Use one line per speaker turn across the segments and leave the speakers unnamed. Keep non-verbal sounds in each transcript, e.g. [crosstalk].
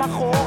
זה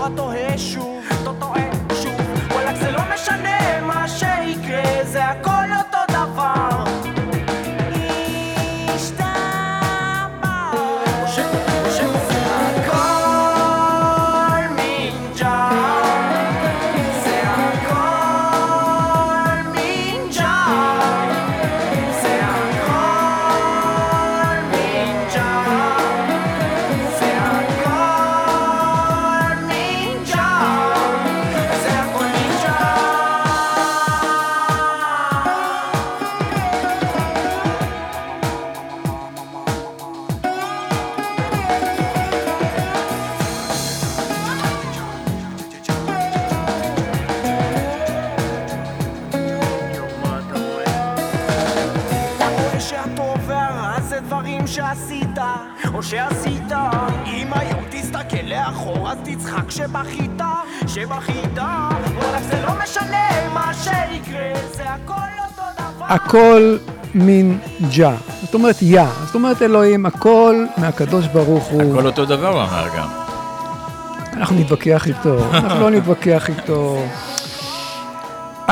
שבכית, שבכית. וואלכ זה לא משנה מה שיקרה, זה הכל אותו דבר.
הכל מין ג'ה. זאת אומרת יא. זאת אומרת אלוהים, הכל מהקדוש ברוך הוא.
הכל אותו דבר הוא אמר גם.
אנחנו נתווכח איתו, אנחנו לא נתווכח איתו.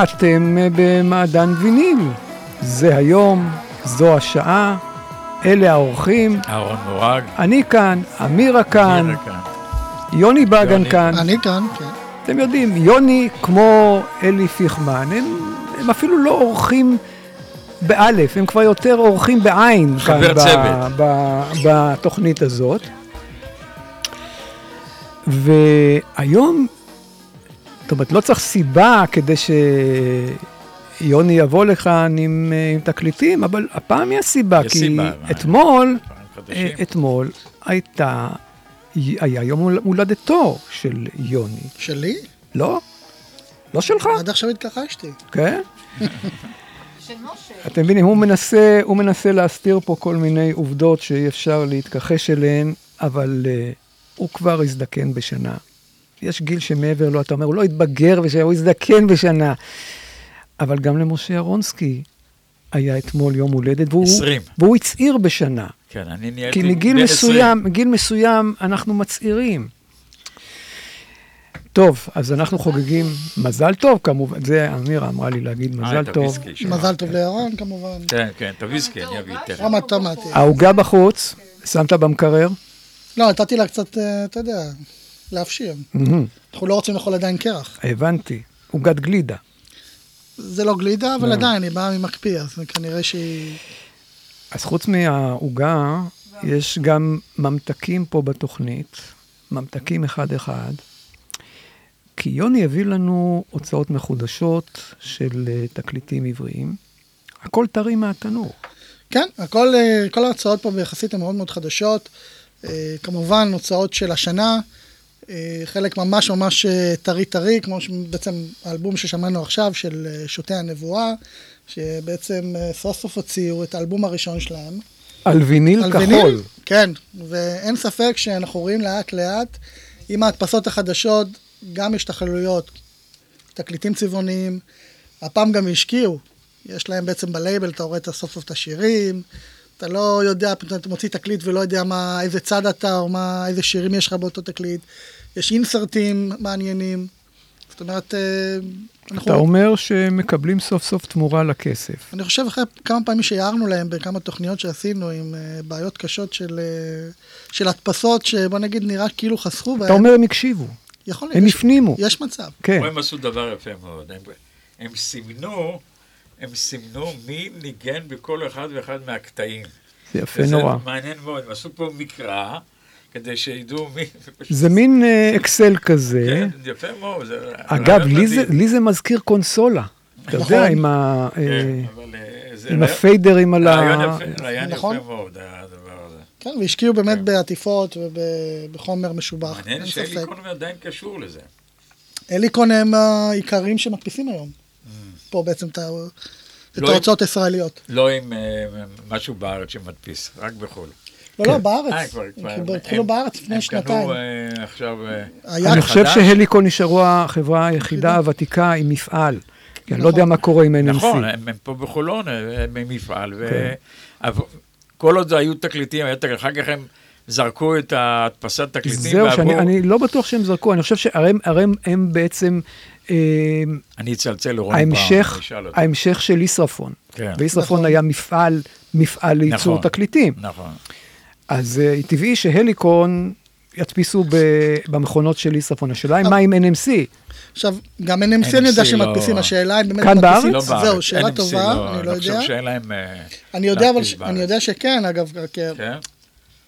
אתם במעדן ויניל. זה היום, זו השעה, אלה האורחים.
אהרון מורג.
אני כאן, אמירה כאן,
מירה כאן.
יוני בגן
יוני.
כאן.
אני כאן, כן.
אתם יודעים, יוני כמו אלי פיכמן, הם, הם אפילו לא אורחים באלף, הם כבר יותר אורחים בעין.
חבר
כאן
צוות.
בתוכנית הזאת. והיום, זאת אומרת, לא צריך סיבה כדי שיוני יבוא לכאן עם, אה, עם תקליטים, אבל הפעם יש סיבה,
יש
כי
סיבה?
אתמול. אה, אתמול הייתה, היה יום הול- הולדתו של יוני.
שלי?
לא? לא שלך,
עד עכשיו התכחשתי.
כן? [laughs] אתם מבינים, הוא מנסה, הוא מנסה להסתיר פה כל מיני עובדות שאי אפשר להתכחש אליהן, אבל uh, הוא כבר הזדקן בשנה. יש גיל שמעבר לו, אתה אומר, הוא לא התבגר בשנה, הוא הזדקן בשנה. אבל גם למשה אהרונסקי היה אתמול יום הולדת, והוא,
20.
והוא הצעיר בשנה.
כן, אני נהייתי
כי מגיל מסוים, מגיל מסוים אנחנו מצעירים. טוב, אז אנחנו חוגגים מזל טוב, כמובן, זה אמירה אמרה לי להגיד
אה,
מזל
את
טוב.
מזל טוב לירון כמובן.
כן, כן, את הוויסקי אני אביא תכף.
רמת טומטי.
העוגה בחוץ, שמת במקרר?
לא, נתתי לה קצת, אה, אתה יודע, להפשיר. אנחנו לא רוצים לאכול עדיין קרח.
הבנתי. עוגת גלידה.
זה לא גלידה, אבל
לא.
עדיין, היא באה ממקפיא, אז כנראה שהיא...
אז חוץ מהעוגה, יש גם ממתקים פה בתוכנית, ממתקים אחד-אחד, כי יוני הביא לנו הוצאות מחודשות של אה, תקליטים עבריים. הכל טרי מהתנור.
כן, הכל, אה, כל ההוצאות פה ביחסית הן מאוד מאוד חדשות. אה, כמובן, הוצאות של השנה, חלק ממש ממש טרי טרי, כמו שבעצם האלבום ששמענו עכשיו של שוטי הנבואה, שבעצם סוף סוף הוציאו את האלבום הראשון שלהם.
על ויניל
על
כחול.
ויניל, כן, ואין ספק שאנחנו רואים לאט לאט, עם ההדפסות החדשות, גם השתכללויות, תקליטים צבעוניים, הפעם גם השקיעו, יש להם בעצם בלייבל, אתה רואה את סוף סוף את השירים, אתה לא יודע, פתאום אתה מוציא תקליט ולא יודע מה, איזה צד אתה, או מה, איזה שירים יש לך באותו תקליט, יש אינסרטים מעניינים, זאת אומרת, אה.
אתה אומר שמקבלים סוף סוף תמורה לכסף.
אני חושב אחרי כמה פעמים שהערנו להם בכמה תוכניות שעשינו עם uh, בעיות קשות של, uh, של הדפסות, שבוא נגיד נראה כאילו חסכו.
אתה אומר הם הקשיבו,
יכול להיות.
הם
יש,
הפנימו.
יש מצב.
כן.
הם עשו דבר יפה מאוד. הם, הם סימנו, הם סימנו מי ניגן בכל אחד ואחד מהקטעים.
זה יפה
וזה
נורא.
מעניין מאוד, הם עשו פה מקרא, כדי שידעו מי...
זה מין אה, אקסל כזה.
כן, יפה מאוד.
אגב, לי זה-
מדהים.
לי זה מזכיר קונסולה. אתה
נכון.
יודע, עם ה-
כן,
אה,
אה,
עם הפיידרים על ה...
רעיון יפה-
נכון.
מאוד, הדבר הזה.
כן, והשקיעו באמת
כן.
בעטיפות ובחומר משובח.
מעניין
ספק.
שאליקון עדיין קשור לזה.
אליקון הם העיקרים שמדפיסים היום. פה בעצם את
לא
ההוצאות הישראליות.
לא עם משהו בארץ שמדפיס, רק בחו"ל.
לא, לא,
אה,
בארץ.
כבר- כבר-
הם
הם-
התחילו בארץ לפני שנתיים.
הם קנו אה, עכשיו... אה,
אני חושב
חדש?
שהליקון נשארו החברה היחידה הוותיקה עם מפעל. כי אני לא יודע מה קורה עם NMC.
נכון, הם פה בחולון, הם ממפעל,
כן.
וכל עוד היו תקליטים, אחר כך הם זרקו את ההדפסת תקליטים,
זהו, שאני
ועברו-
אני לא בטוח שהם זרקו, אני חושב שהרי הם- הם- בעצם אה,
אני אצלצל
ההמשך,
אני אשאל אותו.
ההמשך של ישרפון.
כן.
וישרפון
נכון.
היה מפעל, מפעל לייצור
נכון.
תקליטים.
נכון.
אז אה, טבעי שהליקון ידפיסו במכונות של ישרפון. השאלה היא מה עם NMC?
עכשיו, גם NMC אני יודע שמדפיסים,
לא-
השאלה אם באמת מדפיסים.
לא בארץ.
זהו, שאלה
NMC
טובה,
לא,
אני לא
חושב
יודע.
שאין להם... אה,
אני יודע, אבל. אני יודע שכן, אגב, כי-
כן?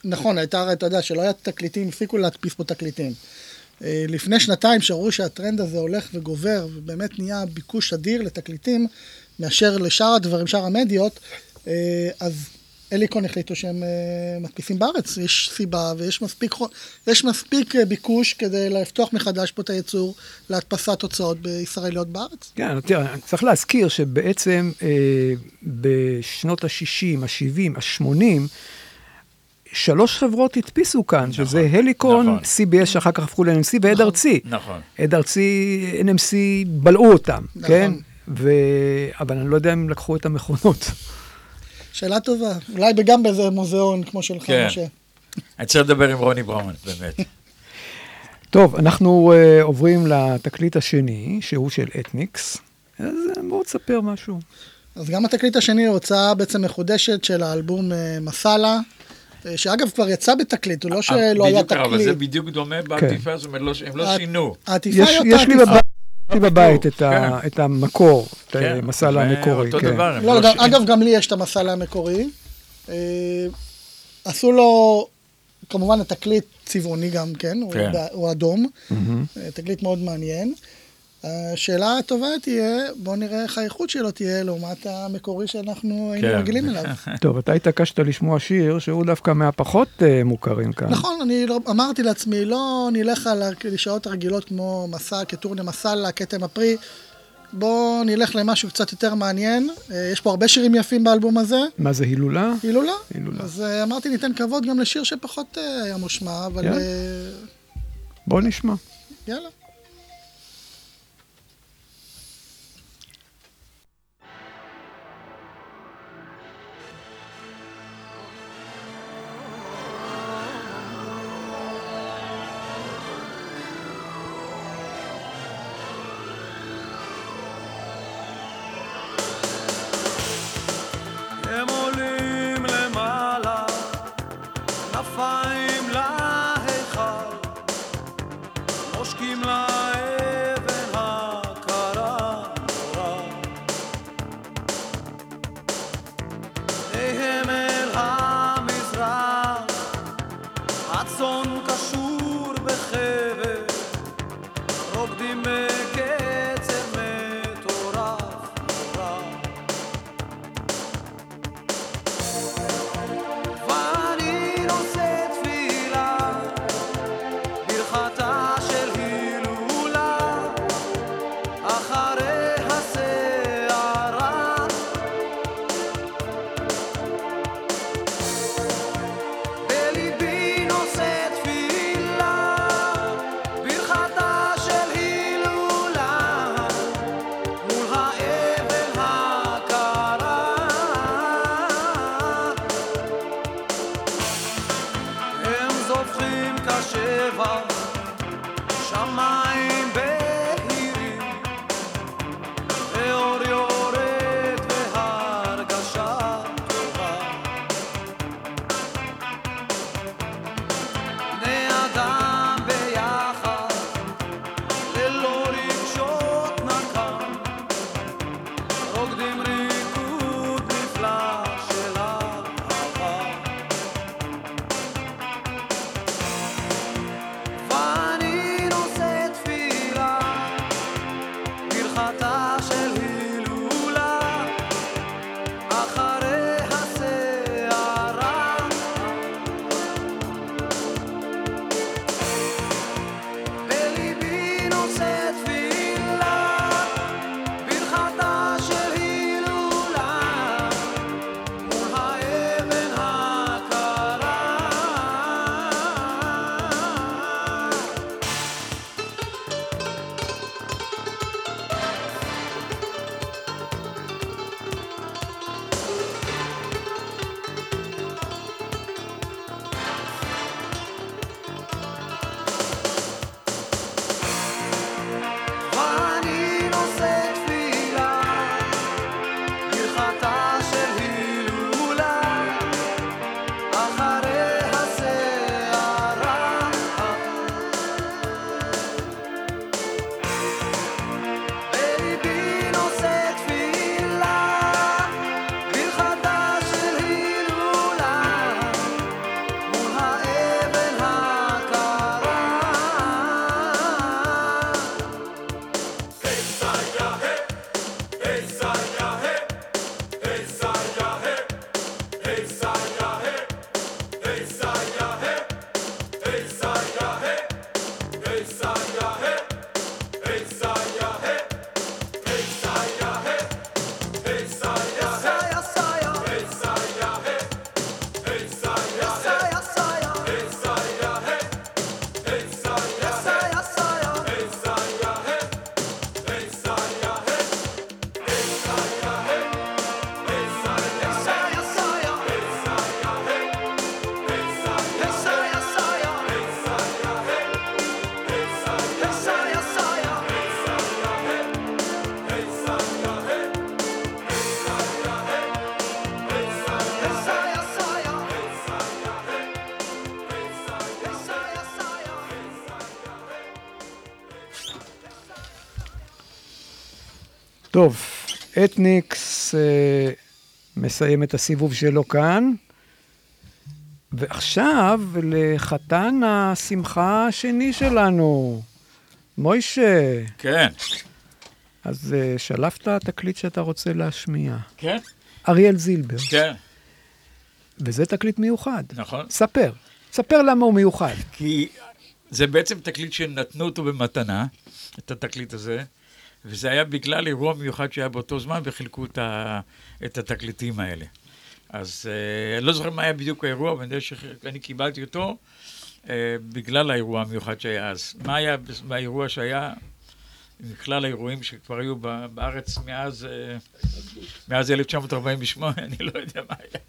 נכון, הייתה, הרי, אתה יודע, שלא היה תקליטים, הפסיקו להדפיס פה תקליטים. אה, לפני שנתיים, שראו שהטרנד הזה הולך וגובר, ובאמת נהיה ביקוש אדיר לתקליטים, מאשר לשאר הדברים, שאר המדיות, אז אליקון החליטו שהם אה, מדפיסים בארץ. יש סיבה ויש מספיק, יש מספיק אה, ביקוש כדי לפתוח מחדש פה את הייצור להדפסת הוצאות בישראליות בארץ.
כן, תראה, צריך להזכיר שבעצם אה, בשנות ה-60, ה-70, ה-80, שלוש חברות הדפיסו כאן,
נכון,
שזה הליקון,
נכון.
CBS שאחר כך הפכו ל-NMC ועד ארצי.
נכון.
עד ארצי, NMC בלעו אותם,
נכון.
כן? ו... אבל אני לא יודע אם לקחו את המכונות.
שאלה טובה. אולי גם באיזה מוזיאון כמו שלך,
כן.
משה.
אני צריך לדבר עם רוני בראון, באמת. [laughs]
טוב, אנחנו uh, עוברים לתקליט השני, שהוא של אתניקס. אז אה, בואו תספר משהו.
אז גם התקליט השני הוא הוצאה בעצם מחודשת של האלבום אה, מסאלה, שאגב כבר יצא בתקליט, הוא לא שלא היה
בדיוק ככה, אבל זה
תקליט.
בדיוק דומה בעטיפה, זאת אומרת, לא- הם לא
הת-
שינו.
העטיפה
יש,
היא אותה
יש לי
עטיפה.
בבית, לי בבית את, ה,
כן.
את המקור, את
כן,
המסל המקורי. כן.
לא,
לא.
אגב, גם לי יש את המסאלה המקורי. אה, עשו לו, כמובן, התקליט צבעוני גם כן,
כן.
הוא אדום. אה, תקליט מאוד מעניין. השאלה הטובה תהיה, בואו נראה איך האיכות שלו תהיה לעומת המקורי שאנחנו היינו
כן.
רגילים אליו. [laughs]
טוב, אתה התעקשת לשמוע שיר שהוא דווקא מהפחות uh, מוכרים כאן.
נכון, אני לא, אמרתי לעצמי, לא נלך על הקלישאות הרגילות כמו מסע, כטורנה מסאלה, כתם הפרי. בואו נלך למשהו קצת יותר מעניין. אה, יש פה הרבה שירים יפים באלבום הזה.
מה זה הילולה?
הילולה.
הילולה.
אז אה, אמרתי, ניתן כבוד גם לשיר שפחות היה מושמע, אבל
יאללה.
אה,
בוא נשמע.
יאללה.
טוב, אתניקס אה, מסיים את הסיבוב שלו כאן, ועכשיו לחתן השמחה השני שלנו, מוישה.
כן.
אז אה, שלפת תקליט שאתה רוצה להשמיע.
כן?
אריאל זילבר,
כן,
וזה תקליט מיוחד.
נכון.
ספר, ספר למה הוא מיוחד.
כי זה בעצם תקליט שנתנו אותו במתנה, את התקליט הזה, וזה היה בגלל אירוע מיוחד שהיה באותו זמן, וחילקו את, ה, את התקליטים האלה. אז אה, לא זוכר מה היה בדיוק האירוע, אבל אני יודע שאני קיבלתי אותו אה, בגלל האירוע המיוחד שהיה אז. מה היה באירוע שהיה, מכלל האירועים שכבר היו בארץ מאז, אה, מאז 1948, [laughs] אני לא יודע מה היה.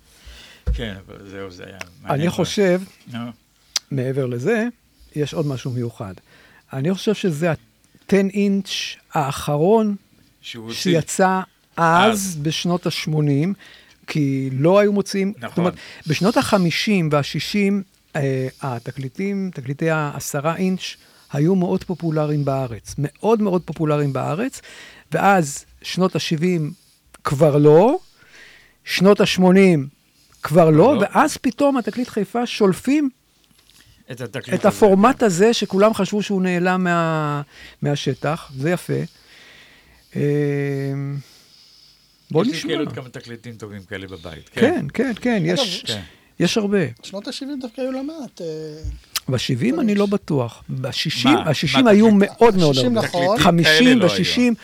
כן, אבל זהו, זה היה.
אני
מאוד.
חושב,
נו,
מעבר לזה, יש עוד משהו מיוחד. אני חושב שזה ה-10 אינץ' האחרון. שיצא אז,
אז.
בשנות ה-80, כי לא היו מוציאים,
נכון.
זאת אומרת, בשנות ה-50 וה-60, אה, התקליטים, תקליטי העשרה אינץ', היו מאוד פופולריים בארץ, מאוד מאוד פופולריים בארץ, ואז שנות ה-70 כבר לא, שנות ה-80 כבר לא,
לא.
ואז פתאום התקליט חיפה שולפים
את התקליט
את
הזה.
הפורמט הזה, שכולם חשבו שהוא נעלם מה, מהשטח, זה יפה. אה, בוא
יש לי
נשמע.
כאילו עוד כמה תקליטים טובים כאלה בבית.
כן, כן, כן, יש,
כן.
יש הרבה.
שנות ה-70 דווקא היו לא מעט. אה,
ב-70 אני לא בטוח. ב-60,
מה?
ה-60
מה
היו? מאוד מאוד
60
הרבה.
נכון.
50
כאלה לא
ו-60.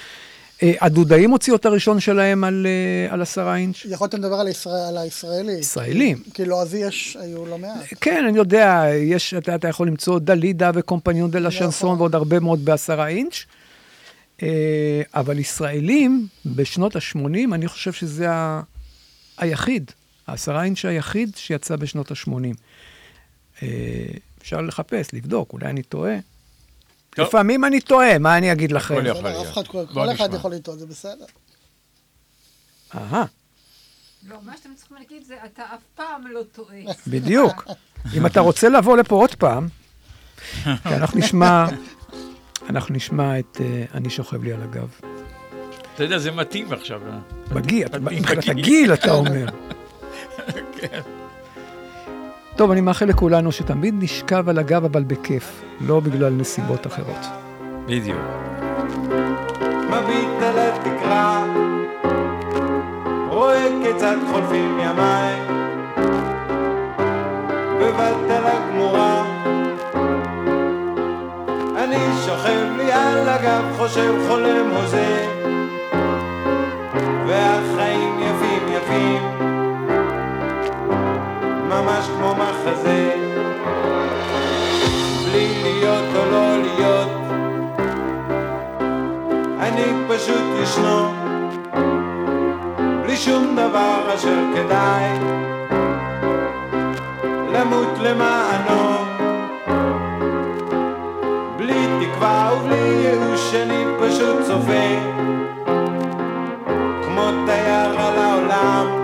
הדודאים הוציאו את הראשון שלהם על, אה, על עשרה אינץ'.
יכולתם לדבר על ישראל- על הישראלי.
ישראלים.
כאילו, אז יש, היו לא מעט.
כן, אני יודע, יש, אתה, אתה יכול למצוא דלידה וקומפניון דה לה שנסון
נכון.
ועוד הרבה מאוד בעשרה אינץ'. אה, אבל ישראלים, בשנות ה-80, אני חושב שזה ה... היחיד, העשרה אינץ' היחיד שיצא בשנות ה-80. אפשר לחפש, לבדוק, אולי אני טועה.
טוב.
לפעמים אני טועה, מה אני אגיד לכם?
הכל יכול
בסדר,
להיות.
כל כל אחד. יכול לטעות, זה בסדר.
אהה,
לא, מה שאתם צריכים להגיד זה, אתה אף פעם לא טועה. [laughs]
בדיוק. אם אתה רוצה לבוא לפה עוד פעם, [laughs] כי אנחנו נשמע, אנחנו נשמע את אה, אני שוכב לי על הגב.
אתה יודע, זה מתאים עכשיו. אה?
בגיל,
מתאים
מבחינת. הגיל, אתה אומר. [laughs] טוב, אני מאחל לכולנו שתמיד נשכב על הגב אבל בכיף, לא בגלל נסיבות אחרות.
בדיוק.
מביט על התקרה, רואה כיצד חולפים ימיים, בבת על הגמורה, אני שוכב לי על הגב, חושב, חולם, הוזה, והחיים ממש כמו מחזה. בלי להיות או לא להיות אני פשוט ישנו. בלי שום דבר אשר כדאי. למות למענו. בלי תקווה ובלי ייאוש אני פשוט צופה. כמו תייר על העולם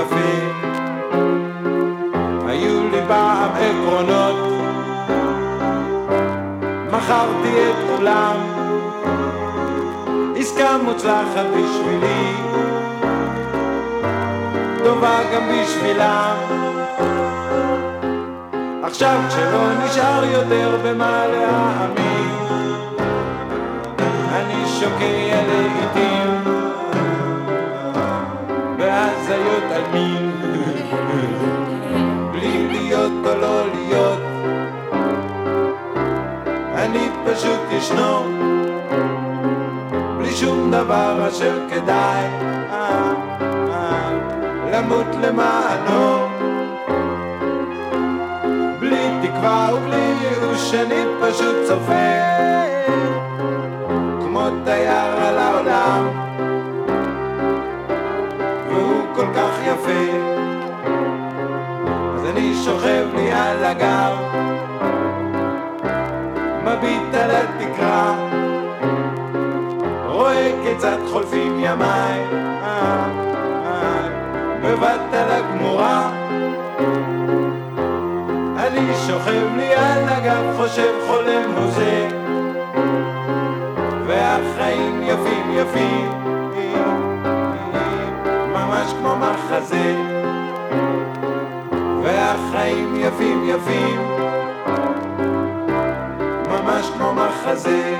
יפה היו לי פעם עקרונות. מכרתי את כולם. עסקה מוצלחת בשבילי. טובה גם בשבילם עכשיו כשלא נשאר יותר במה להאמין אני שוקע לעיתים בהזיות על מין בלי להיות או לא להיות. אני פשוט ישנו. בלי שום דבר אשר כדאי. אה, אה, למות למענו. בלי תקווה ובלי ייאוש אני פשוט צופה. כמו תייר על העולם יפה אז אני שוכב לי על הגב מביט על התקרה רואה כיצד חולפים ימיי. בבת על הגמורה אני שוכב לי על הגב, חושב חולם הוזה והחיים יפים יפים כמו מחזה והחיים יפים יפים ממש כמו מחזה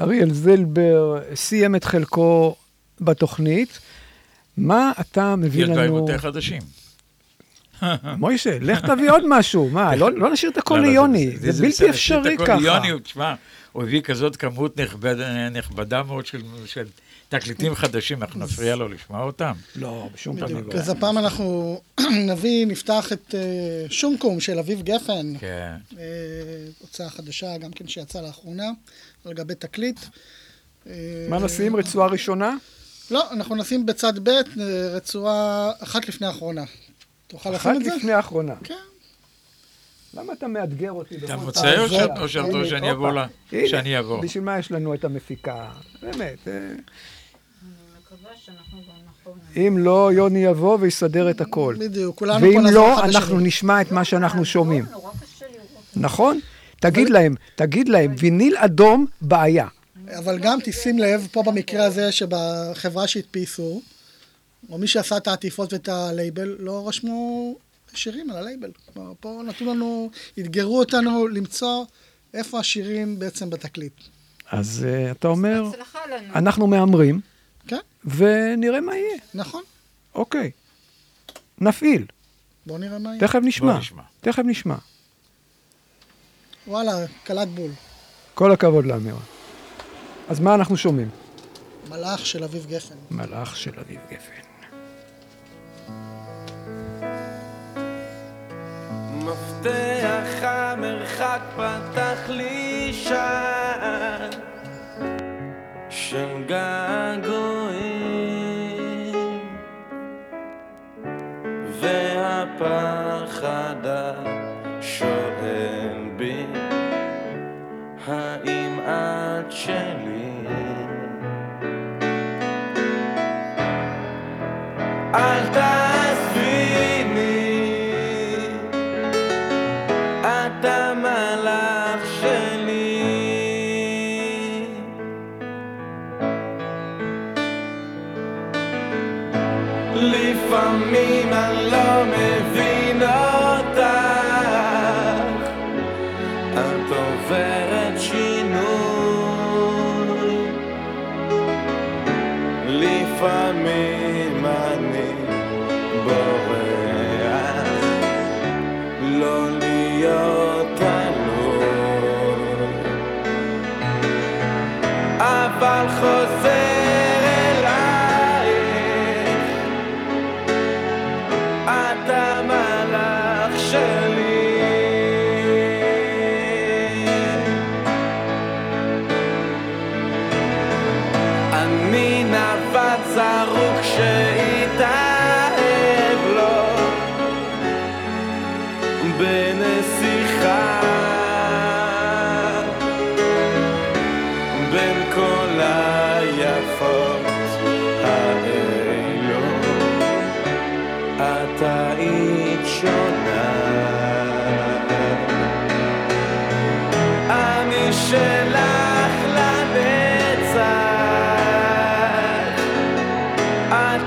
אריאל זילבר סיים את חלקו בתוכנית. מה אתה מביא
יש דברים
לנו...
יותר חדשים.
מוישה, לך תביא עוד משהו. מה, לא לא נשאיר את הכל
לא, לא,
ליוני.
זה-
בלתי אפשרי ככה.
ליוני, הוא- תשמע, הוא הביא כזאת כמות נכבד- נכבדה מאוד של- תקליטים חדשים, אנחנו נפריע לו לשמוע אותם.
לא, בשום פנים.
בדיוק. אז הפעם אנחנו [clears throat] נביא, נפתח את אה, שומקום של אביב גפן,
כן.
אה, הוצאה חדשה גם כן שיצאה לאחרונה, על גבי תקליט. אה,
מה נשים? רצועה ראשונה?
לא, אנחנו נשים בצד ב' רצועה אחת לפני האחרונה. תוכל
אחת
לשים את זה?
לפני האחרונה.
כן.
למה אתה מאתגר אותי?
אתה
פעם?
או
זה-
שאת- או שאת
הנה,
רוצה שאני אבוא שאני אבוא?
בשביל מה יש לנו את המפיקה? באמת. אה,
נכון.
אם לא, יוני יבוא ויסדר את הכל.
בדיוק, כולנו פה
ואם לא, אנחנו. נשמע את מה שאנחנו שומעים. נכון? תגיד להם, תגיד להם, ויניל אדום, בעיה.
אבל גם תשים לב, פה במקרה הזה, שבחברה שהדפיסו, או מי שעשה את העטיפות ואת הלייבל, לא רשמו שירים על הלייבל. כלומר, פה נתנו לנו, אתגרו אותנו למצוא איפה השירים בעצם בתקליט.
אז אה, אתה אומר. אנחנו מהמרים,
כן,
ונראה מה יהיה.
נכון.
אוקיי. נפעיל.
בואו נראה מה יהיה.
תכף נשמע.
בוא נשמע.
תכף נשמע.
וואלה, קלט בול.
כל הכבוד לאמירה. אז מה אנחנו שומעים?
מלאך של אביב גפן.
מלאך של אביב גפן.
מפתח המרחק פתח לי שער. של געגועים והפחד השואל בי האם את שלי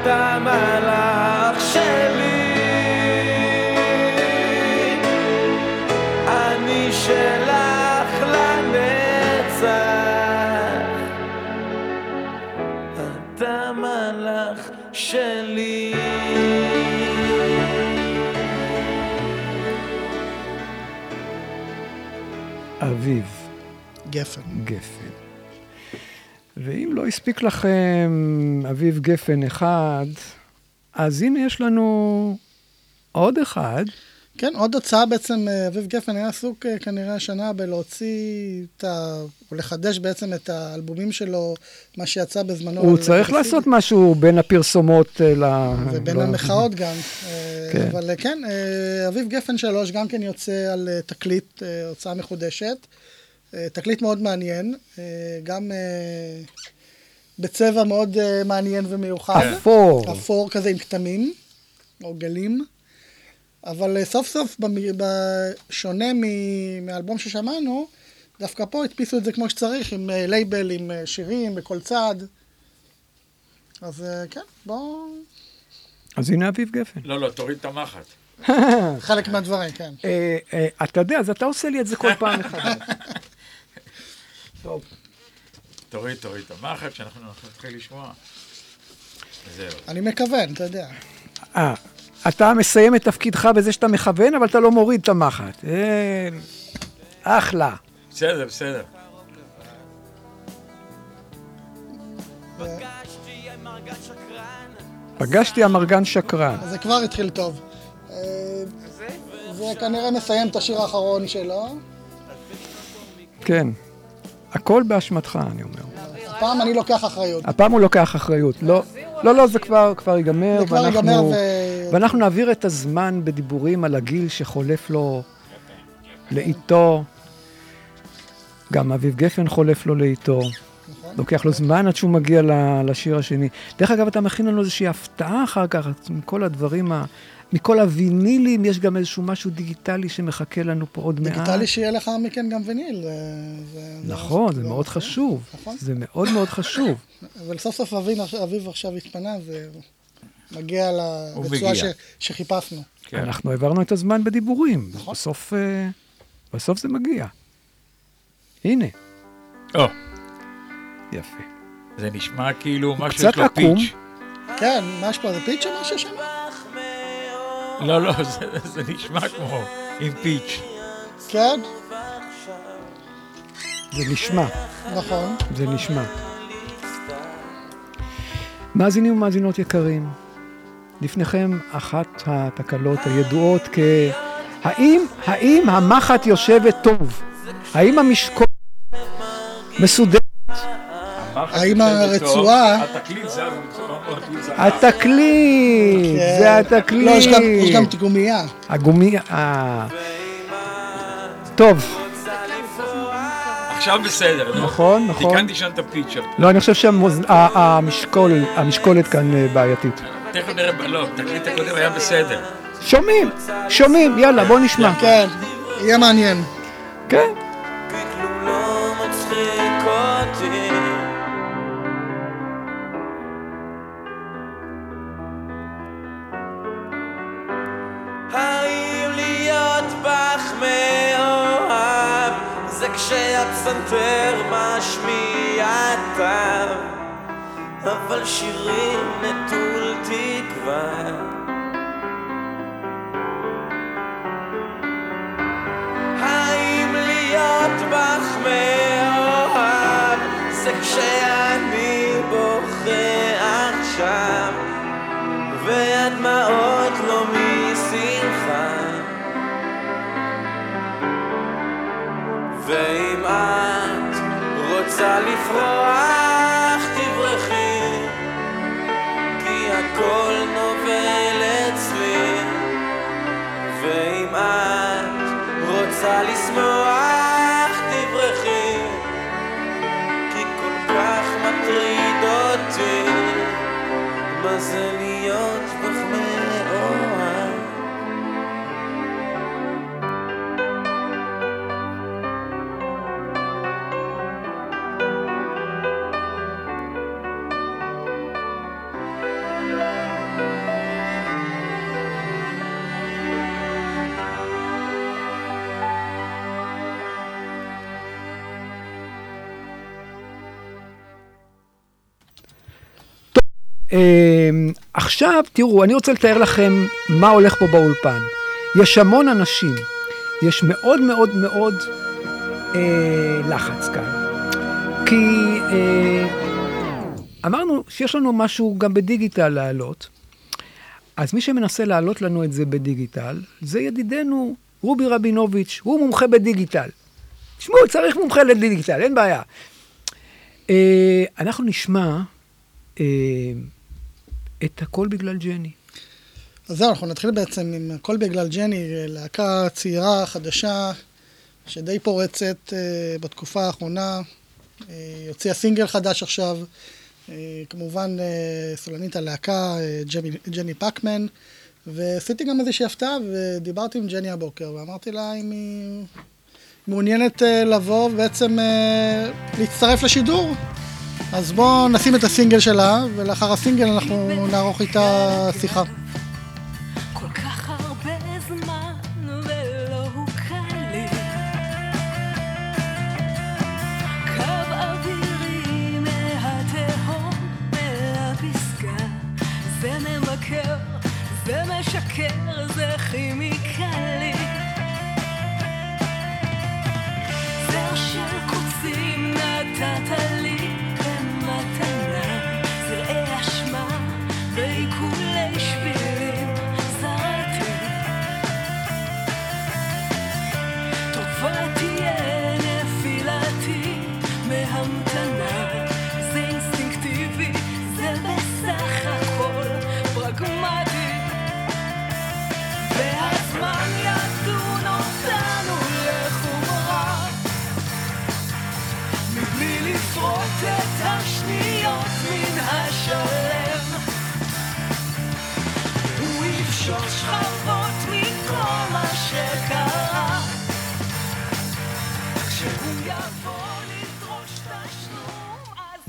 את המלאך
הספיק לכם אביב גפן אחד, אז הנה יש לנו עוד אחד.
כן, עוד הוצאה בעצם, אה, אביב גפן היה עסוק אה, כנראה השנה בלהוציא את ה... או לחדש בעצם את האלבומים שלו, מה שיצא בזמנו.
הוא צריך לעשות משהו בין הפרסומות אה, ל...
ובין
לא-
המחאות גם.
כן.
אבל כן, אביב גפן שלוש גם כן יוצא על תקליט, אה, הוצאה מחודשת. תקליט מאוד מעניין, גם בצבע מאוד אה, מעניין ומיוחד.
אפור.
אפור כזה עם כתמים, או גלים. אבל אה, סוף סוף, בשונה מ- מהאלבום ששמענו, דווקא פה הדפיסו את זה כמו שצריך, עם אה, לייבל, עם אה, שירים בכל צד. אז אה, כן, בואו...
אז הנה אביב גפן.
לא, לא, תוריד את המחט. [laughs]
חלק מהדברים, כן.
אתה יודע, אז אתה עושה לי את זה כל פעם מחדש. [laughs] טוב.
תוריד, תוריד את המחט, שאנחנו נתחיל לשמוע. זהו.
אני מכוון, אתה יודע.
אה, אתה מסיים את תפקידך בזה שאתה מכוון, אבל אתה לא מוריד את המחט. אה, אחלה.
בסדר, בסדר.
פגשתי אמרגן שקרן.
זה כבר התחיל טוב. אה, זה כנראה מסיים את השיר האחרון שלו.
כן. הכל באשמתך, אני אומר.
הפעם אני לוקח אחריות.
הפעם הוא לוקח אחריות. לא, לא, לא, זה כבר, כבר ייגמר.
זה כבר ייגמר ו...
ואנחנו נעביר את הזמן בדיבורים על הגיל שחולף לו לאיתו. גם אביב גפן חולף לו לאיתו.
נכון.
לוקח לו זמן עד שהוא מגיע לשיר השני. דרך אגב, אתה מכין לנו איזושהי הפתעה אחר כך, מכל הדברים, ה... מכל הווינילים, יש גם איזשהו משהו דיגיטלי שמחכה לנו פה עוד מעט.
דיגיטלי שיהיה לך מכן גם וניל. זה- זה- זה-
נכון, זה מאוד חשוב.
נכון.
זה מאוד מאוד חשוב. [laughs]
אבל סוף סוף אביב, אביב עכשיו התפנה ש-
מגיע.
שחיפשנו.
כן.
אנחנו העברנו את הזמן בדיבורים.
נכון.
בסוף, אה, בסוף זה מגיע. הנה,
או,
יפה.
זה נשמע כאילו משהו שיש לו. פיץ'.
כן, מה יש פה? זה פיץ' או משהו שם?
לא, לא, זה- זה נשמע כמו עם פיץ'.
כן,
זה נשמע,
נכון.
זה נשמע. מאזינים ומאזינות יקרים, לפניכם אחת התקלות הידועות כ... האם, האם המחט יושבת טוב? האם המשקול מסודר?
האם הרצועה-
התקליט זה הרצועה.
התקליט,
כן.
זה התקליט.
לא, יש גם- יש גם תגומייה.
הגומי... אה... טוב,
עכשיו בסדר, נו.
נכון, נכון.
תיקנתי שם את. אבל
לא, אני חושב שהמשקול, המשקולת כאן אה, בעייתית.
תכף נראה, לא, התקליט הקודם היה בסדר.
שומעים, שומעים, יאללה, בוא נשמע.
כן, יהיה מעניין.
כן.
זה כשהפסנתר משמיע טעם אבל שירים נטול תקווה. האם להיות בך מאוהב זה כשאני בוכה עכשיו והדמעות
רוצה לפרוח, תברחי, כי הכל נובל אצלי, ואם את רוצה לשמוח, תברחי, כי כל כך מטריד אותי, מה זה להיות
עכשיו, תראו, אני רוצה לתאר לכם מה הולך פה באולפן. יש המון אנשים, יש מאוד מאוד מאוד אה, לחץ כאן. כי אה, אמרנו שיש לנו משהו גם בדיגיטל להעלות, אז מי שמנסה להעלות לנו את זה בדיגיטל, זה ידידנו רובי רבינוביץ', הוא מומחה בדיגיטל. תשמעו, צריך מומחה לדיגיטל, אין בעיה. אה, אנחנו נשמע אה, את הכל בגלל ג'ני.
אז זהו, אנחנו נתחיל בעצם עם הכל בגלל ג'ני, להקה צעירה, חדשה, שדי פורצת uh, בתקופה האחרונה. Uh, הוציאה סינגל חדש עכשיו, uh, כמובן סולנית הלהקה, ג'ני, פקמן, ועשיתי גם איזושהי הפתעה, ודיברתי עם ג'ני הבוקר, ואמרתי לה אם היא מעוניינת לבוא ובעצם להצטרף לשידור. אז בואו נשים את הסינגל שלה, ולאחר הסינגל אנחנו נערוך איתה שיחה.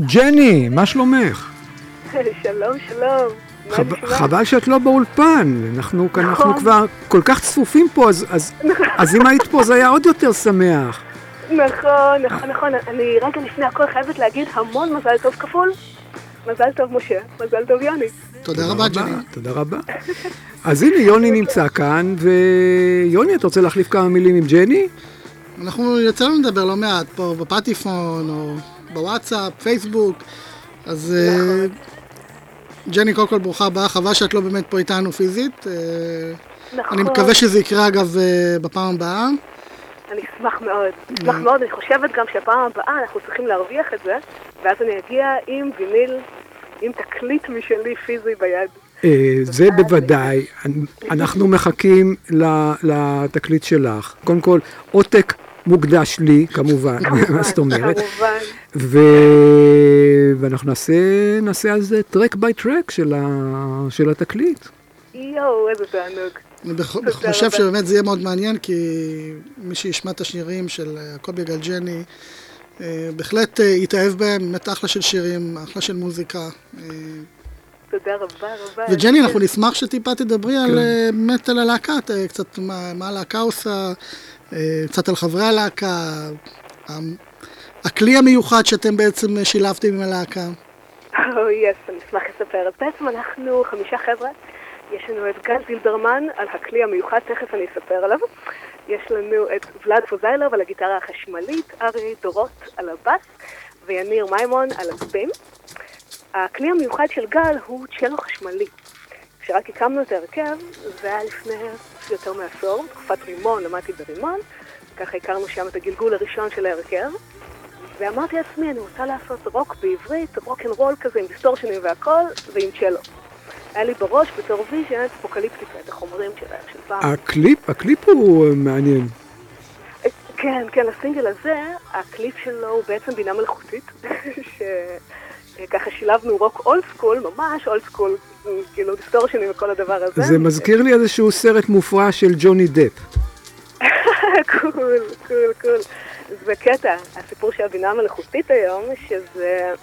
ג'ני, מה שלומך? [laughs]
שלום, שלום.
חב-? חבל שאת לא באולפן, אנחנו,
נכון.
כבר כל כך צפופים פה, אז, אז, אז אם היית פה זה היה עוד יותר שמח.
נכון, נכון, נכון. אני רגע לפני הכל חייבת להגיד המון מזל טוב כפול. מזל טוב משה, מזל טוב יוני.
תודה רבה, ג'ני.
תודה רבה. אז הנה, יוני נמצא כאן, ויוני, אתה רוצה להחליף כמה מילים עם ג'ני?
אנחנו יצא לנו לדבר לא מעט פה בפטיפון, או בוואטסאפ, פייסבוק, אז אה, ג'ני, קודם כל ברוכה הבאה, חבל שאת לא באמת פה איתנו פיזית. אה,
נכון.
אני מקווה שזה יקרה אגב אה, בפעם הבאה.
אני אשמח מאוד. אשמח. מאוד, אני חושבת גם שהפעם הבאה אנחנו צריכים להרוויח את זה, ואז אני אגיע עם ויניל, עם תקליט משלי פיזי ביד.
זה בוודאי. אנחנו מחכים לתקליט שלך. קודם כל, עותק מוקדש לי, [laughs] כמובן, מה זאת אומרת?
כמובן.
ו... ואנחנו נעשה, נעשה על זה טרק ביי טרק של, ה... של התקליט.
יואו, איזה תענוג.
אני חושב. שבאמת זה יהיה מאוד מעניין, כי מי שישמע את השירים של אה, הכל בגלל ג'ני, אה, בהחלט אה, יתאהב בהם, באמת אחלה של שירים, אחלה של מוזיקה. אה,
תודה רבה רבה.
וג'ני, אנחנו נשמח שטיפה תדברי על
כן.
אה, באמת על הלהקה, קצת מה מה הלהקה עושה, אה, קצת על חברי הלהקה, הכלי המיוחד שאתם בעצם אה, שילבתם עם הלהקה.
או יס, אני אשמח לספר. אז בעצם אנחנו חמישה חבר'ה. יש לנו את גל זילברמן על הכלי המיוחד, תכף אני אספר עליו. יש לנו את ולאד פוזיילוב על הגיטרה החשמלית, ארי דורות על הבאס, ויניר מימון על הגבים. הכלי המיוחד של גל הוא צ'לו חשמלי. כשרק הקמנו את ההרכב, זה היה לפני יותר מעשור, בתקופת רימון, למדתי ברימון, ככה הכרנו שם את הגלגול הראשון של ההרכב. ואמרתי לעצמי, אני רוצה לעשות רוק בעברית, rock and roll כזה, עם דיסטורשנים והכל, ועם צ'לו. היה לי בראש בתור vision Apocalyptica, את החומרים שלהם של פעם.
הקליפ, הקליפ הוא אה, מעניין.
כן, כן, הסינגל הזה, הקליפ שלו הוא בעצם בינה מלאכותית, [laughs] שככה שילבנו רוק old school, ממש old school, כאילו דיסטורשנים וכל הדבר הזה.
זה מזכיר לי איזשהו סרט מופרע של ג'וני דפ.
cool, cool, cool. זה קטע, הסיפור של הבינה המלאכותית היום, שזה...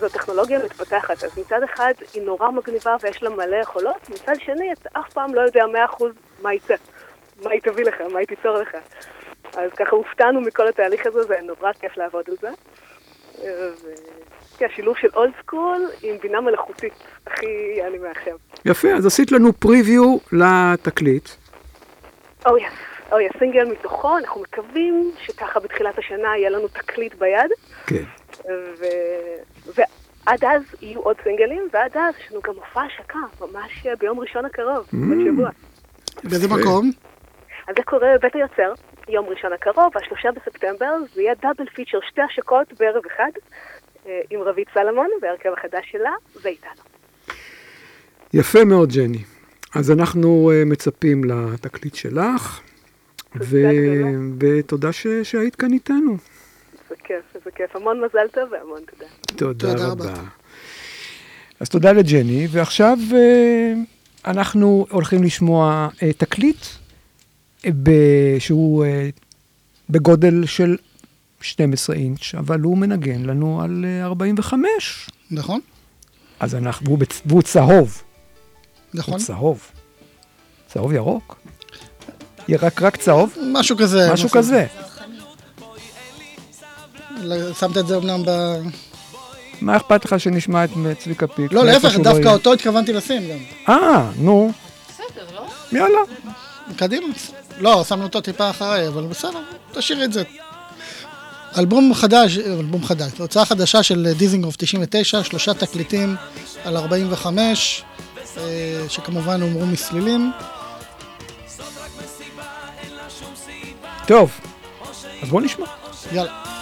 זו טכנולוגיה מתפתחת, אז מצד אחד היא נורא מגניבה ויש לה מלא יכולות, מצד שני אתה אף פעם לא יודע מאה אחוז מה יצא, מה היא תביא לך, מה היא תיצור לך. אז ככה הופתענו מכל התהליך הזה, זה נורא כיף לעבוד על זה. ו- כן, השילוב של אולד סקול עם בינה מלאכותית, הכי היה לי מהחם.
יפה, אז עשית לנו פריוויו לתקליט.
אוי, אוי, הסינגל מתוכו, אנחנו מקווים שככה בתחילת השנה יהיה לנו תקליט ביד.
כן.
ו... ועד אז יהיו עוד סינגלים, ועד אז יש לנו גם מופע השקה, ממש ביום ראשון הקרוב,
Mm.
עוד שבוע.
באיזה מקום?
אז זה קורה בבית היוצר, יום ראשון הקרוב, השלושה בספטמבר, זה יהיה דאבל פיצ'ר, שתי השקות בערב אחד, עם רבית סלמון, בהרכב החדש שלה, ואיתנו.
יפה מאוד, ג'ני. אז אנחנו אה, מצפים לתקליט שלך, ו- ותודה ש- שהיית כאן איתנו.
זה כיף, זה כיף. המון מזל טוב והמון תודה.
תודה,
תודה
רבה.
רבה.
אז תודה לג'ני, ועכשיו אה, אנחנו הולכים לשמוע אה, תקליט אה, ב- שהוא אה, בגודל של 12 אינץ', אבל הוא מנגן לנו על אה, 45.
נכון,
אז אנחנו, והוא, בצ- והוא צהוב.
נכון.
הוא צהוב. צהוב ירוק? רק, רק צהוב?
משהו כזה.
משהו כזה.
שמת את זה אמנם ב...
מה אכפת לך שנשמע את צביקה פיק?
לא, להפך,
לא
דווקא
יהיה?
אותו התכוונתי לשים גם.
אה, נו,
בסדר, לא?
יאללה.
קדימה. לא, שמנו אותו טיפה אחריי, אבל בסדר, תשאיר את זה. אלבום חדש, אלבום חדש, הוצאה חדשה של דיזינגוף 99, שלושה תקליטים על 45, אה, שכמובן הומרו מסלילים.
טוב, אז בוא נשמע.
יאללה.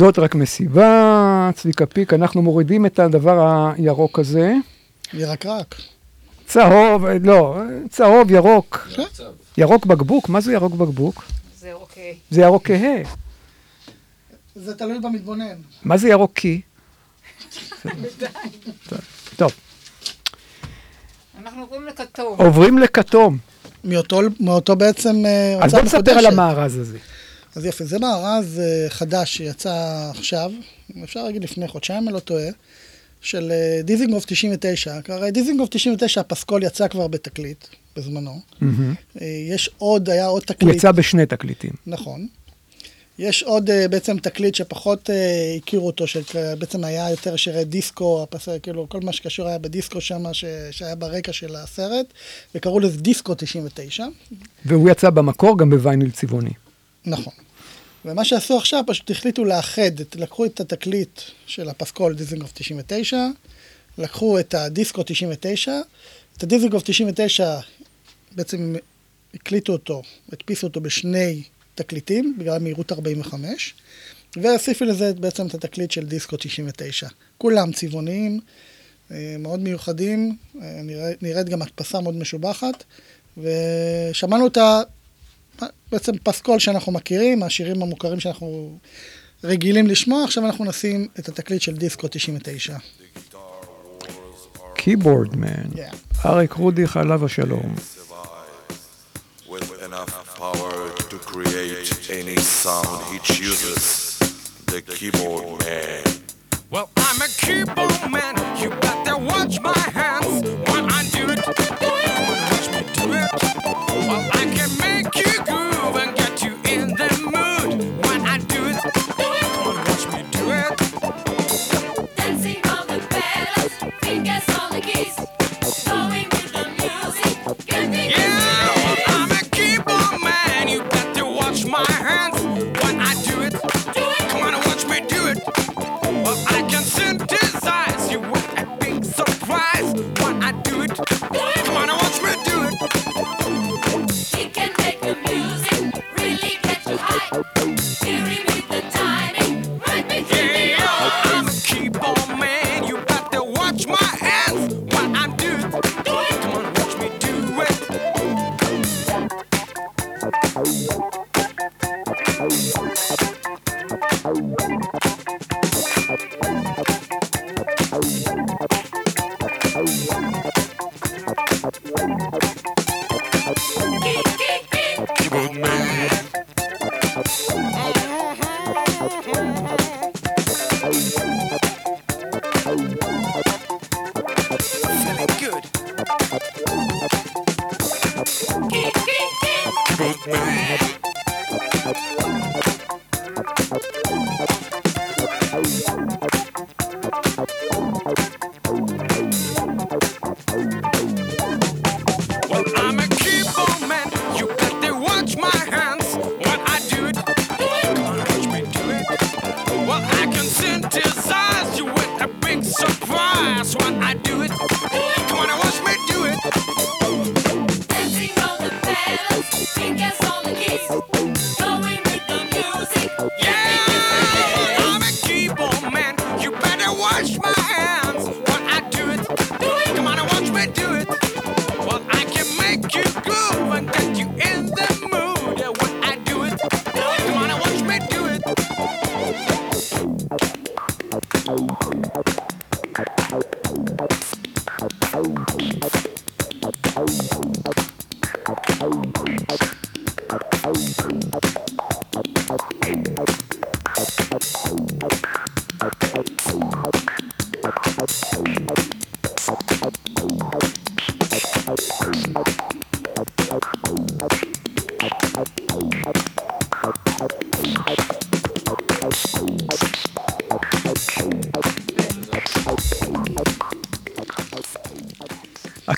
זאת רק מסיבה,
צביקה פיק, אנחנו מורידים את הדבר הירוק הזה.
ירקרק.
צהוב, אה, לא, צהוב, ירוק.
כן.
ירוק בקבוק? מה זה ירוק בקבוק?
זה אוקיי.
זה ירוק כהה.
זה תלוי במתבונן.
מה זה ירוק קי? טוב,
אנחנו עוברים לכתוב.
עוברים לכתום.
מאותו, בעצם אה,
אז בוא נספר על. המארז הזה.
אז יופי, זה מארז אה, חדש שיצא עכשיו, אפשר להגיד לפני חודשיים, אני לא טועה, של אה, דיזינגוף 99. הרי דיזינגוף 99, הפסקול יצא כבר בתקליט בזמנו. אה, יש עוד, היה עוד
הוא
תקליט.
יצא בשני תקליטים.
נכון. יש עוד בעצם תקליט שפחות הכירו אותו, שבעצם היה יותר שירי דיסקו, הפס- כאילו כל מה שקשור היה בדיסקו שם, ש- שהיה ברקע של הסרט, וקראו לזה דיסקו 99.
והוא יצא במקור גם בווייניל צבעוני.
נכון. ומה שעשו עכשיו, פשוט החליטו לאחד, לקחו את התקליט של הפסקול דיזינגוף 99, לקחו את הדיסקו 99, את הדיזינגוף 99 בעצם הקליטו אותו, הדפיסו אותו בשני תקליטים, בגלל מהירות 45, והוסיפו לזה בעצם את התקליט של דיסקו 99. כולם צבעוניים, אה, מאוד מיוחדים, אה, נראית גם הדפסה מאוד משובחת, ושמענו את ה... בעצם פסקול שאנחנו מכירים, השירים המוכרים שאנחנו רגילים לשמוע, עכשיו אנחנו נשים את התקליט של דיסקו 99.
קיבורד מן. אריק רודיך עליו השלום.
With enough power to create any sound he chooses, the keyboard man.
Well, I'm a keyboard man. You better watch my hands when I do it. Watch me do it. Well, I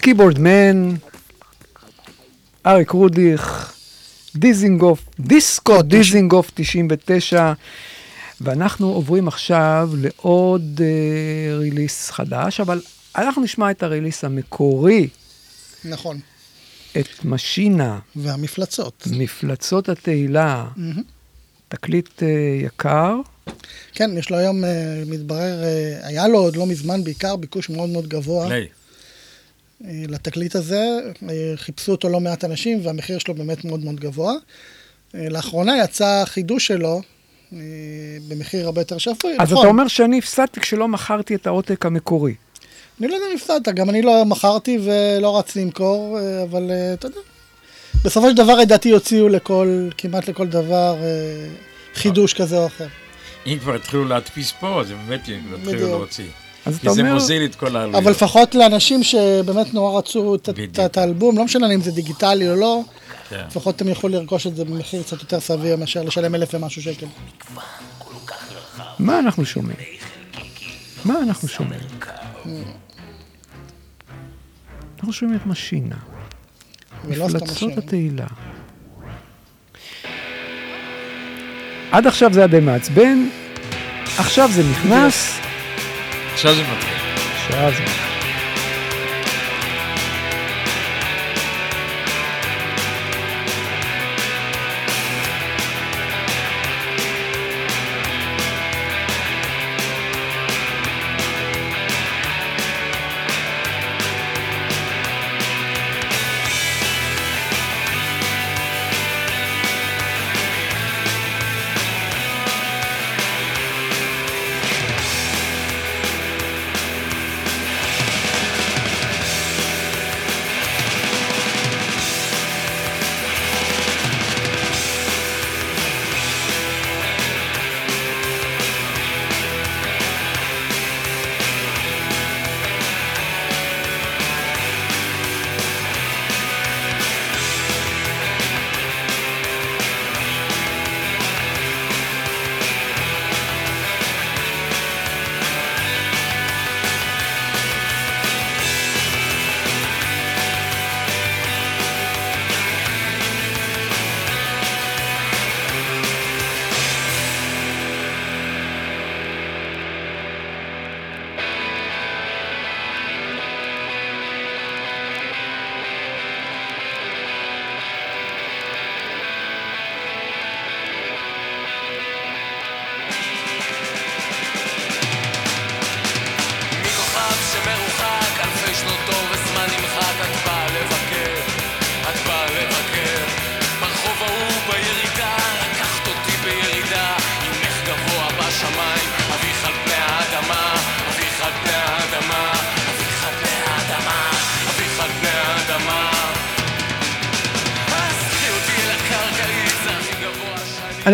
הקיבורד מן, אריק רודיך, דיזינגוף, דיסקו דיזינגוף 99, ואנחנו עוברים עכשיו לעוד אה, ריליס חדש, אבל אנחנו נשמע את הריליס המקורי,
נכון.
את משינה,
והמפלצות.
מפלצות התהילה,
מהמם.
תקליט אה, יקר.
כן, יש לו היום, אה, מתברר, אה, היה לו עוד לא מזמן בעיקר ביקוש מאוד מאוד גבוה
פליי.
לתקליט הזה. אה, חיפשו אותו לא מעט אנשים והמחיר שלו באמת מאוד מאוד גבוה. אה, לאחרונה יצא חידוש שלו אה, במחיר הרבה יותר שפוי.
אז
נכון,
אתה אומר שאני הפסדתי כשלא מכרתי את העותק המקורי.
אני לא יודע אם הפסדת, גם אני לא מכרתי ולא רציתי למכור, אבל אתה יודע. בסופו של דבר, לדעתי, יוציאו לכל, כמעט לכל דבר, חידוש כזה או אחר.
אם כבר התחילו להדפיס פה, אז הם באמת יתחילו
בדיוק.
להוציא.
אז
כי
אתה
זה
אומר-
מוזיל את כל העלויות.
אבל לפחות לאנשים שבאמת נורא רצו את, האלבום, לא משנה אם זה דיגיטלי או לא,
כן.
לפחות הם יוכלו לרכוש את זה במחיר קצת יותר סביר מאשר לשלם אלף ומשהו שקל.
מה אנחנו שומעים? מה אנחנו שומעים? אנחנו שומעים את משינה. מפלצות. התהילה. עד עכשיו זה היה די מעצבן, עכשיו זה נכנס,
עכשיו זה מתחיל.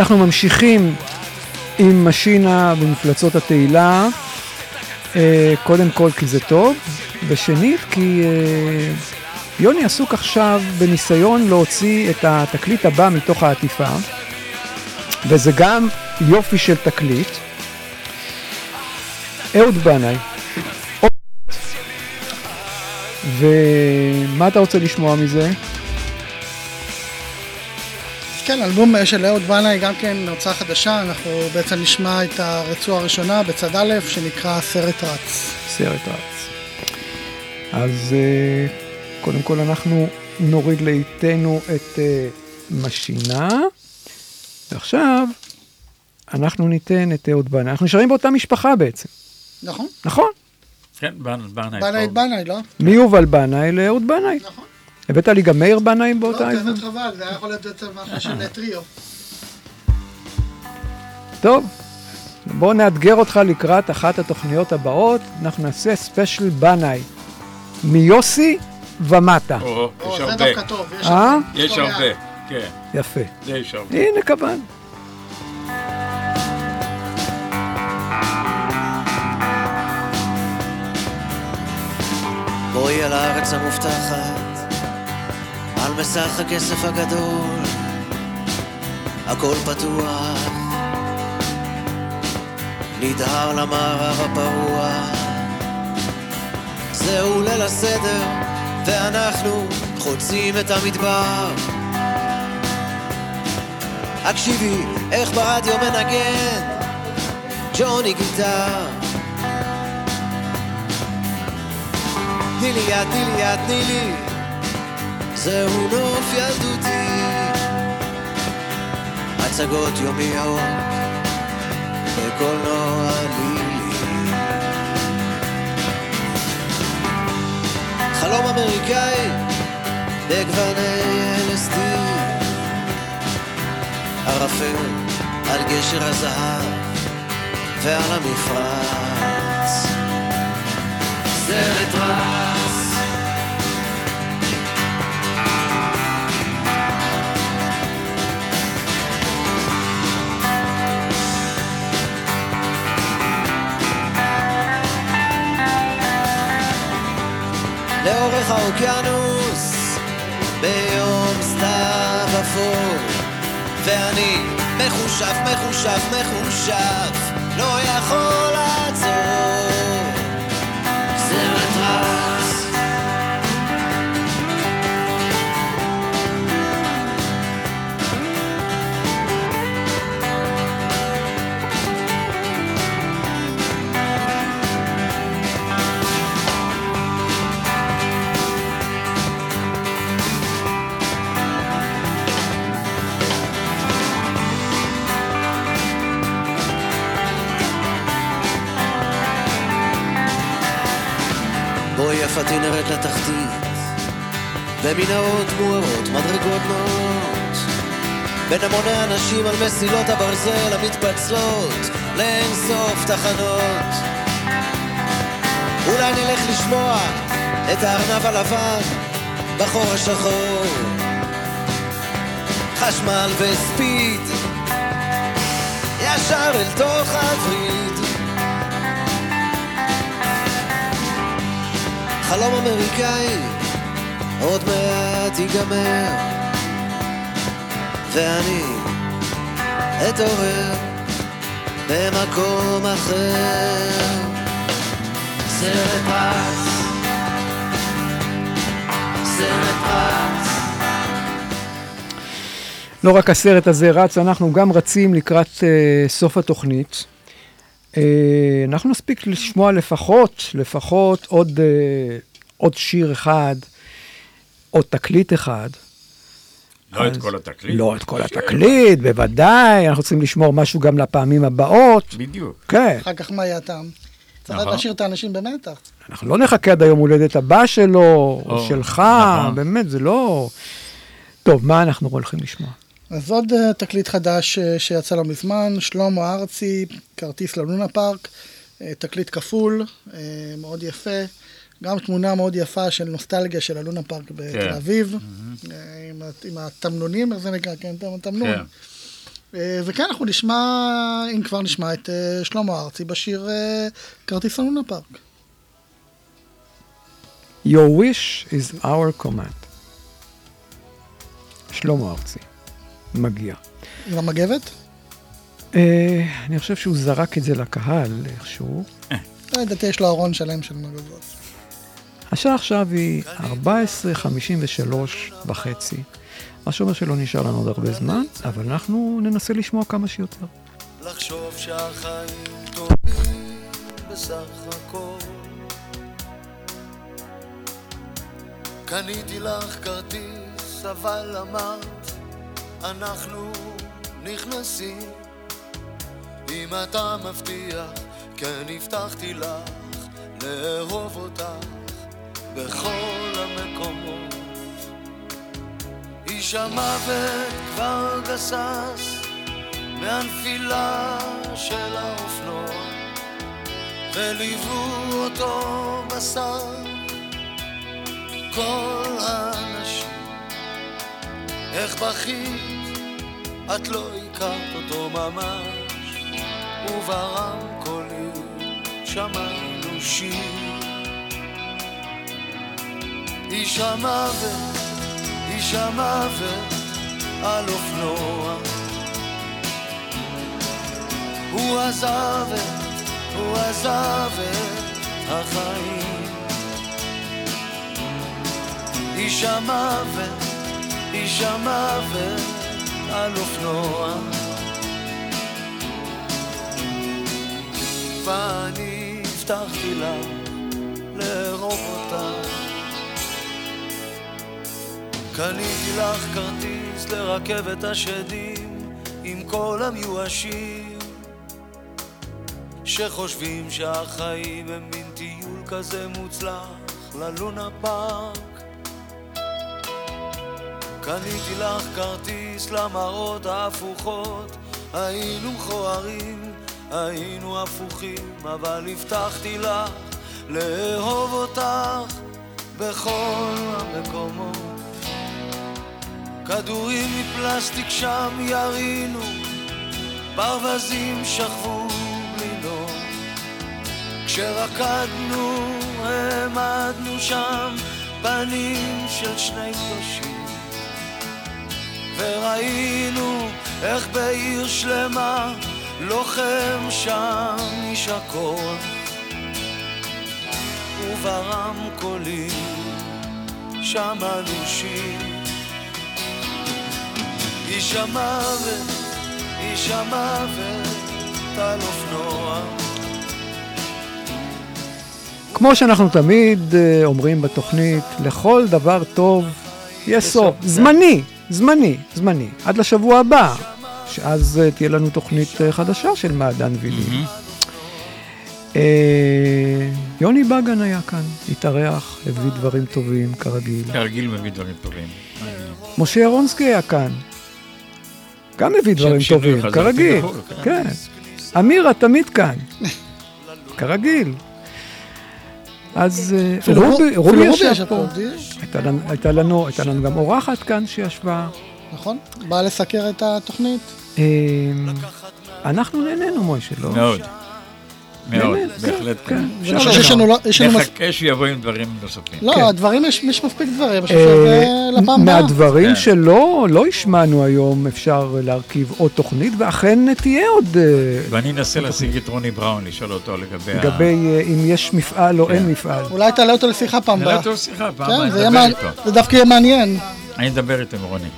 אנחנו ממשיכים עם משינה במפלצות התהילה. אה, קודם כל כי זה טוב, ושנית כי אה, יוני עסוק עכשיו בניסיון להוציא את התקליט הבא מתוך העטיפה, וזה גם יופי של תקליט. אהוד בנאי. ומה אתה רוצה לשמוע מזה?
כן, אלבום של אהוד בנאי, גם כן הרצאה חדשה, אנחנו בעצם נשמע את הרצועה הראשונה בצד א', שנקרא סרט רץ.
סרט רץ. אז אה, קודם כל אנחנו נוריד לאיתנו את אה, משינה, ועכשיו אנחנו ניתן את אהוד בנאי. אנחנו נשארים באותה משפחה בעצם,
נכון?
נכון?
כן, בנאי.
בנאי בנאי, לא?
מיובל בנאי לאהוד בנאי. נכון. הבאת לי גם מאיר בנאי
לא,
באותה
באמת
הזדמנות?
חבל, זה היה יכול להיות בעצם משהו של טריו.
טוב, בואו נאתגר אותך לקראת אחת התוכניות הבאות, אנחנו נעשה ספיישל בנאי. מיוסי ומטה.
או, יש
זה
הרבה.
דווקא טוב, יש
אה?
הרבה.
יש
לא
הרבה,
מעט.
כן.
יפה.
זה יש הרבה.
הנה קב"ן.
בואי אל הארץ המובטחת, על מסך הכסף הגדול, הכל פתוח, נדהר למערב הפרוע. זהו ליל הסדר, ואנחנו חוצים את המדבר. הקשיבי איך ברדיו מנגן ג'וני גיטר. תני לי יד, תני לי יד, תני לי זהו נוף ילדותי. הצגות יומיות בקולנוע לילי. חלום אמריקאי בגווני LSD ערפל על גשר הזהב ועל המפרץ. סרט רץ לאורך האוקיינוס ביום סתיו אפור.
ואני מחושף, מחושף, מחושף לא יכול לעצור. יפתי נרד לתחתית, במנהרות מוארות, מדרגות נאות. בין המוני אנשים על מסילות הברזל המתפצלות לאין סוף תחנות. אולי נלך לשמוע את הארנב הלבן בחור השחור. חשמל וספיד, ישר אל תוך הווריד. חלום אמריקאי עוד מעט ייגמר ואני אתעורר במקום אחר. סרט רץ סרט רץ
לא רק הסרט הזה רץ, אנחנו גם רצים לקראת uh, סוף התוכנית. Uh, אנחנו נספיק לשמוע לפחות, לפחות עוד, uh, עוד שיר אחד, עוד תקליט אחד.
לא את
אז-
כל התקליט.
לא את כל התקליט, בוודאי, אנחנו רוצים לשמור משהו גם לפעמים הבאות.
בדיוק.
כן,
אחר כך מה יהיה הטעם? צריך
נכון.
להשאיר את האנשים במתח.
אנחנו לא נחכה עד היום הולדת הבא שלו, או
או,
שלך,
נכון.
באמת, זה לא... טוב, מה אנחנו הולכים לשמוע?
אז עוד אה, תקליט חדש אה, שיצא לא מזמן, שלמה ארצי, כרטיס ללונה פארק, אה, תקליט כפול, מאוד יפה. גם תמונה מאוד יפה של נוסטלגיה של הלונה פארק בתל
כן.
אביב, אה, עם התמנונים, איך זה נקרא? כן, תמנון.
כן.
וכן, אנחנו נשמע, אם כבר נשמע את שלמה ארצי בשיר כרטיס ללונה פארק.
Your wish is our command. שלמה ארצי, מגיע.
עם המגבת?
אה, אני חושב שהוא זרק את זה לקהל איכשהו.
לא לדעתי יש לו ארון שלם של מגבות.
השעה עכשיו היא 14.53 וחצי. מה שאומר שלא נשאר לנו עוד הרבה זמן, אבל אנחנו ננסה לשמוע כמה שיותר.
לחשוב שהחיים טובים בסך הכל קניתי לך כרטיס, אבל אמרת, אנחנו נכנסים. אם אתה מבטיח, כן הבטחתי לך, לאהוב אותך בכל המקומות. איש המוות כבר גסס מהנפילה של האופנוע, וליוו אותו בשר כל האנשים. איך בכית, את לא הכרת אותו ממש, וברמקולים שמענו שיר. איש המוות, איש המוות על אופנוע. הוא עזב את, הוא עזב את החיים. איש המוות, איש המוות על אופנוע. ואני הבטחתי לה לאהוב אותה. קניתי לך כרטיס לרכבת השדים עם כל המיואשים שחושבים שהחיים הם מין טיול כזה מוצלח ללונה פארק קניתי לך כרטיס למראות ההפוכות היינו מכוערים, היינו הפוכים אבל הבטחתי לך לאהוב אותך בכל המקומות כדורים מפלסטיק שם ירינו, ברווזים שכבו בלי. כשרקדנו, העמדנו שם פנים של שני קדושים. וראינו איך בעיר שלמה לוחם שם איש הכל. וברמקולים שמענו שיר איש המוות, איש המוות על אופנוע.
כמו שאנחנו תמיד אה, אומרים בתוכנית, לכל דבר טוב יש סוף. זמני, זמני, זמני. עד לשבוע הבא, שאז אה, תהיה לנו תוכנית אה, חדשה של מעדן וילים. אה, יוני בגן היה כאן, התארח, הביא דברים טובים, כרגיל.
כרגיל מביא דברים טובים.
משה ירונסקי היה כאן. גם הביא דברים טובים, כרגיל.
לחו"ל, [laughs] כן.
כן. אמירה תמיד כאן. כרגיל. אז אה,
אפילו
רובי, ישב פה. הייתה לנו- גם אורחת כאן שישבה.
נכון? בא לסקר את התוכנית.
אה, אנחנו נהנינו, מוישה, לא?
מאוד. מאוד, בהחלט
כן,
כן.
כן. לא-
נחכה שיבוא עם דברים נוספים.
לא,
כן.
הדברים, יש מספיק דברים,
אה,
לפעם הבאה.
מהדברים
כן.
שלא לא השמענו היום, אפשר להרכיב עוד תוכנית, ואכן תהיה עוד... אה,
ואני אנסה להשיג את רוני בראון, לשאול אותו לגבי.
לגבי אה, אם יש מפעל או
כן.
אין מפעל.
אולי תעלה אותו לשיחה פעם
נעלה
הבאה.
אותו לשיחה פעם
כן,
הבאה, נדבר איתו.
זה דווקא יהיה מעניין.
אני אדבר איתו עם רוני.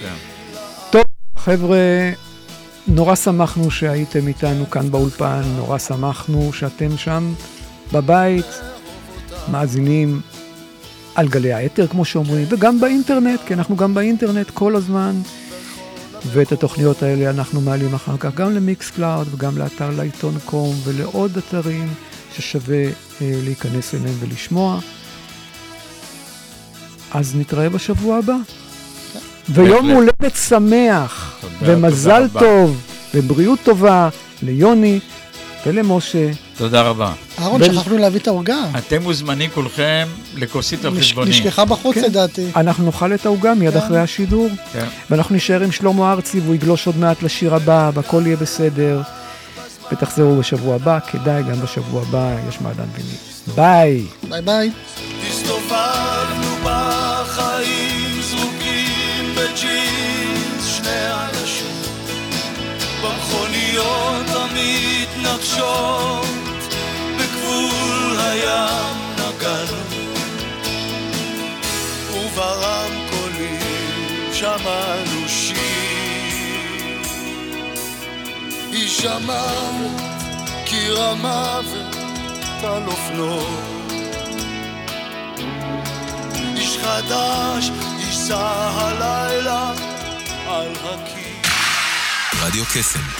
כן.
טוב, חבר'ה, נורא שמחנו שהייתם איתנו כאן באולפן, נורא שמחנו שאתם שם בבית, מאזינים על גלי האתר, כמו שאומרים, וגם באינטרנט, כי אנחנו גם באינטרנט כל הזמן, ואת התוכניות האלה אנחנו מעלים אחר כך גם ל Mixcloud וגם לאתר לעיתון קום ולעוד אתרים ששווה אה, להיכנס אליהם ולשמוע. אז נתראה בשבוע הבא. ויום
בהחלט.
הולדת שמח, ומזל
תודה רבה.
טוב, ובריאות טובה ליוני ולמשה.
תודה רבה.
אהרון, שכחנו להביא את העוגה.
אתם מוזמנים כולכם לכוסית על חשבוני.
נשכחה בחוץ
כן.
לדעתי.
אנחנו נאכל את העוגה מיד
כן.
אחרי השידור,
כן.
ואנחנו נשאר עם שלמה ארצי והוא יגלוש עוד מעט לשיר הבא, והכל יהיה בסדר. ותחזרו בשבוע הבא, כדאי גם בשבוע הבא, יש מעדן ויני. ביי.
ביי ביי.
המתנגשות בגבול הים נגענו וברמקולים שמענו שיר. איש המוות, קיר המוות על אופנוע. איש חדש ייסע הלילה על הקיר.
רדיו קסם,